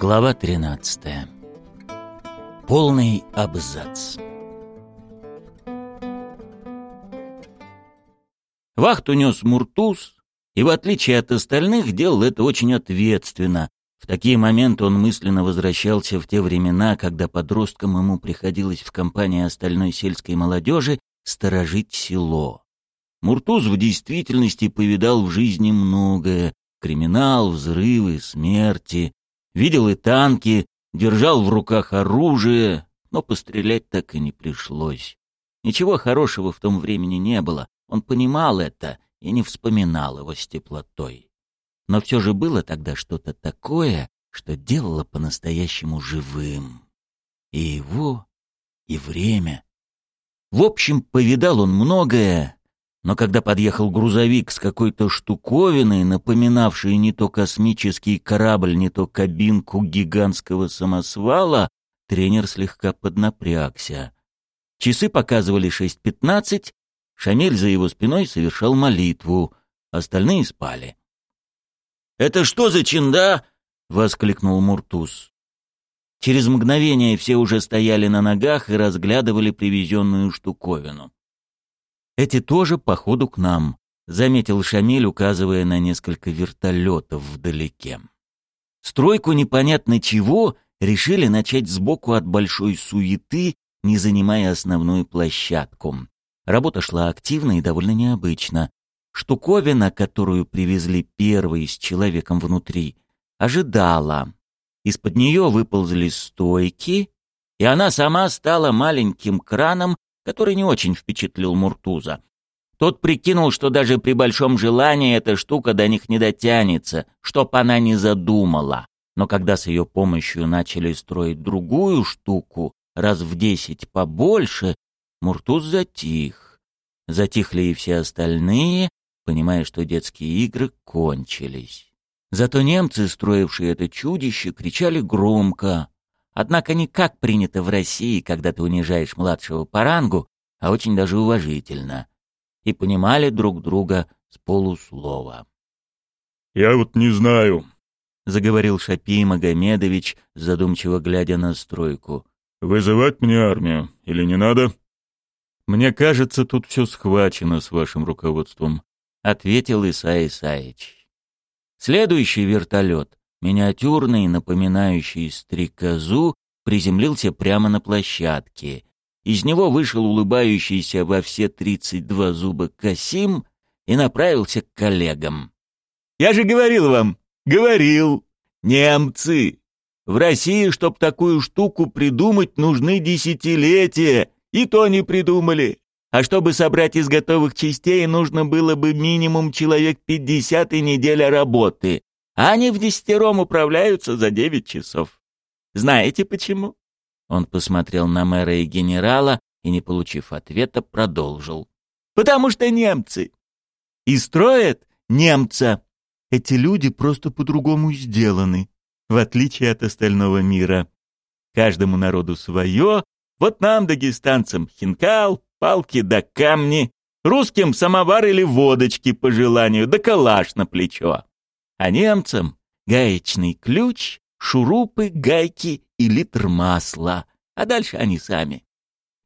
Глава 13. Полный абзац. Вахту нес Муртуз, и в отличие от остальных делал это очень ответственно. В такие моменты он мысленно возвращался в те времена, когда подросткам ему приходилось в компании остальной сельской молодежи сторожить село. Муртуз в действительности повидал в жизни многое — криминал, взрывы, смерти, Видел и танки, держал в руках оружие, но пострелять так и не пришлось. Ничего хорошего в том времени не было. Он понимал это и не вспоминал его с теплотой. Но все же было тогда что-то такое, что делало по-настоящему живым. И его, и время. В общем, повидал он многое, но когда подъехал грузовик с какой-то штуковиной, напоминавшей не то космический корабль, не то кабинку гигантского самосвала, тренер слегка поднапрягся. Часы показывали 6.15, Шамиль за его спиной совершал молитву, остальные спали. «Это что за чинда?» — воскликнул Муртуз. Через мгновение все уже стояли на ногах и разглядывали привезенную штуковину. Эти тоже, походу, к нам», — заметил Шамиль, указывая на несколько вертолетов вдалеке. Стройку непонятно чего решили начать сбоку от большой суеты, не занимая основную площадку. Работа шла активно и довольно необычно. Штуковина, которую привезли первой с человеком внутри, ожидала. Из-под нее выползли стойки, и она сама стала маленьким краном, который не очень впечатлил Муртуза. Тот прикинул, что даже при большом желании эта штука до них не дотянется, чтоб она не задумала. Но когда с ее помощью начали строить другую штуку, раз в десять побольше, Муртуз затих. Затихли и все остальные, понимая, что детские игры кончились. Зато немцы, строившие это чудище, кричали громко, Однако не как принято в России, когда ты унижаешь младшего по рангу, а очень даже уважительно. И понимали друг друга с полуслова. «Я вот не знаю», — заговорил Шапи Магомедович, задумчиво глядя на стройку. «Вызывать мне армию или не надо?» «Мне кажется, тут все схвачено с вашим руководством», — ответил Исай Исаич. Следующий вертолет Миниатюрный, напоминающий стрекозу, приземлился прямо на площадке. Из него вышел улыбающийся во все тридцать два зуба Касим и направился к коллегам. «Я же говорил вам, говорил, немцы! В России, чтоб такую штуку придумать, нужны десятилетия, и то не придумали. А чтобы собрать из готовых частей, нужно было бы минимум человек пятьдесят и неделя работы они в десятером управляются за девять часов. Знаете почему?» Он посмотрел на мэра и генерала и, не получив ответа, продолжил. «Потому что немцы. И строят немца. Эти люди просто по-другому сделаны, в отличие от остального мира. Каждому народу свое, вот нам, дагестанцам, хинкал, палки да камни, русским самовар или водочки по желанию, да калаш на плечо а немцам гаечный ключ, шурупы, гайки и литр масла, а дальше они сами.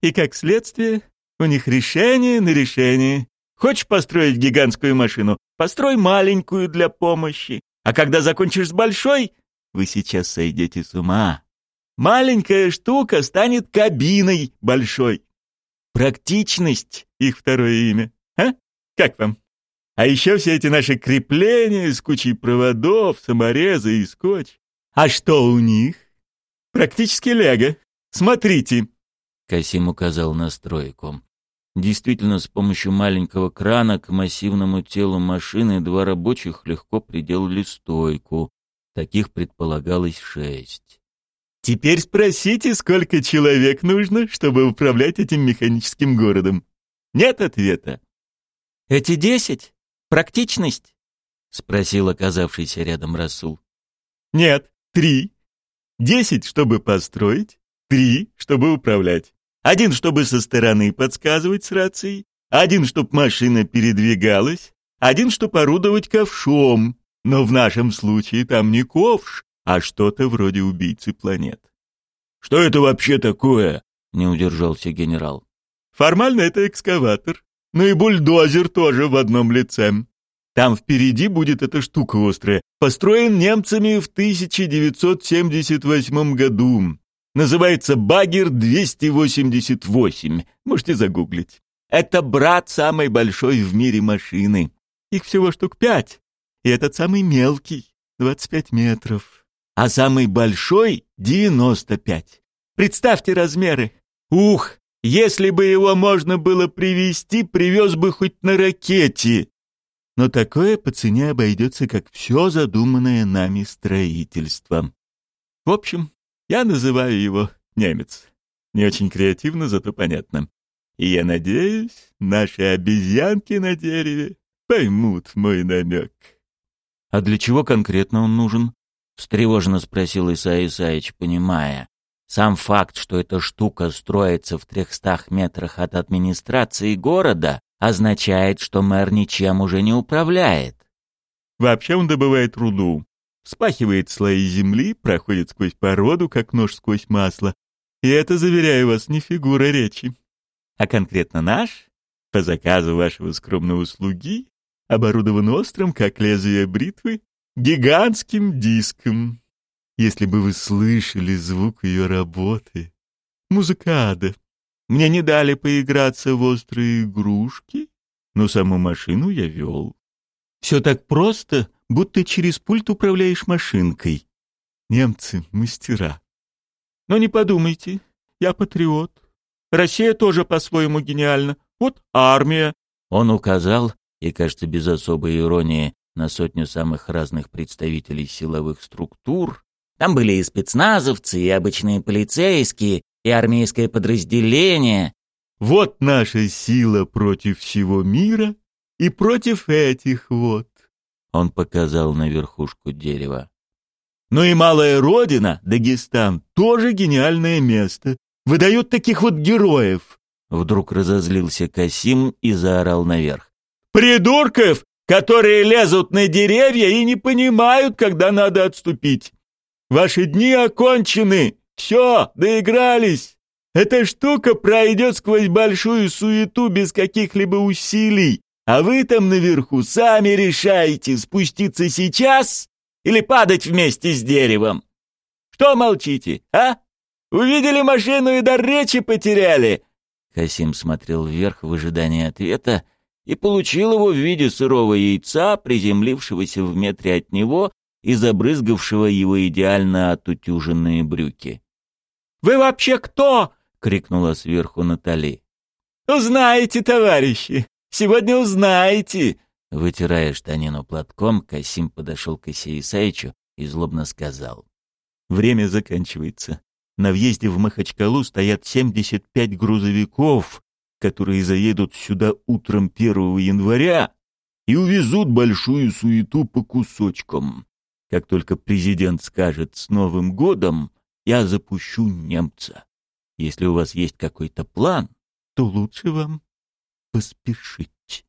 И как следствие, у них решение на решение. Хочешь построить гигантскую машину? Построй маленькую для помощи. А когда закончишь с большой, вы сейчас сойдете с ума. Маленькая штука станет кабиной большой. Практичность — их второе имя. А? Как вам? А еще все эти наши крепления с кучей проводов, саморезы и скотч. А что у них? Практически лего. Смотрите. Касим указал на стройку. Действительно, с помощью маленького крана к массивному телу машины два рабочих легко приделали стойку. Таких предполагалось шесть. Теперь спросите, сколько человек нужно, чтобы управлять этим механическим городом. Нет ответа. Эти десять? Практичность? Спросил оказавшийся рядом Расул. Нет, три. Десять, чтобы построить, три, чтобы управлять. Один, чтобы со стороны подсказывать с рацией, один, чтобы машина передвигалась, один, чтобы орудовать ковшом. Но в нашем случае там не ковш, а что-то вроде убийцы планет. «Что это вообще такое?» — не удержался генерал. «Формально это экскаватор, но и бульдозер тоже в одном лице. Там впереди будет эта штука острая. Построен немцами в 1978 году. Называется «Баггер-288». Можете загуглить. Это брат самой большой в мире машины. Их всего штук пять. И этот самый мелкий, 25 метров. А самый большой — 95. Представьте размеры. Ух, если бы его можно было привезти, привез бы хоть на ракете но такое по цене обойдется, как все задуманное нами строительство. В общем, я называю его немец. Не очень креативно, зато понятно. И я надеюсь, наши обезьянки на дереве поймут мой намек. — А для чего конкретно он нужен? — встревоженно спросил Исаий Исаевич, понимая. Сам факт, что эта штука строится в трехстах метрах от администрации города, означает, что мэр ничем уже не управляет. Вообще он добывает руду, спахивает слои земли, проходит сквозь породу, как нож сквозь масло. И это, заверяю вас, не фигура речи. А конкретно наш, по заказу вашего скромного слуги, оборудован острым, как лезвие бритвы, гигантским диском. Если бы вы слышали звук ее работы. Музыкада. Мне не дали поиграться в острые игрушки, но саму машину я вел. Все так просто, будто через пульт управляешь машинкой. Немцы — мастера. Но не подумайте, я патриот. Россия тоже по-своему гениальна. Вот армия. Он указал, и, кажется, без особой иронии, на сотню самых разных представителей силовых структур. Там были и спецназовцы, и обычные полицейские, и армейское подразделение. Вот наша сила против всего мира и против этих вот. Он показал на верхушку дерева. Ну и малая родина, Дагестан, тоже гениальное место. Выдает таких вот героев. Вдруг разозлился Касим и заорал наверх. Придурков, которые лезут на деревья и не понимают, когда надо отступить. Ваши дни окончены. Все, доигрались. Эта штука пройдет сквозь большую суету без каких-либо усилий, а вы там наверху сами решаете, спуститься сейчас или падать вместе с деревом. Что молчите, а? Увидели машину и дар речи потеряли?» Хасим смотрел вверх в ожидании ответа и получил его в виде сырого яйца, приземлившегося в метре от него и забрызгавшего его идеально отутюженные брюки. «Вы вообще кто?» — крикнула сверху Натали. «Узнаете, товарищи! Сегодня узнаете!» Вытирая штанину платком, Касим подошел к Исею Исаичу и злобно сказал. «Время заканчивается. На въезде в Махачкалу стоят 75 грузовиков, которые заедут сюда утром 1 января и увезут большую суету по кусочкам. Как только президент скажет «С Новым годом!», я запущу немца. Если у вас есть какой-то план, то лучше вам поспешить.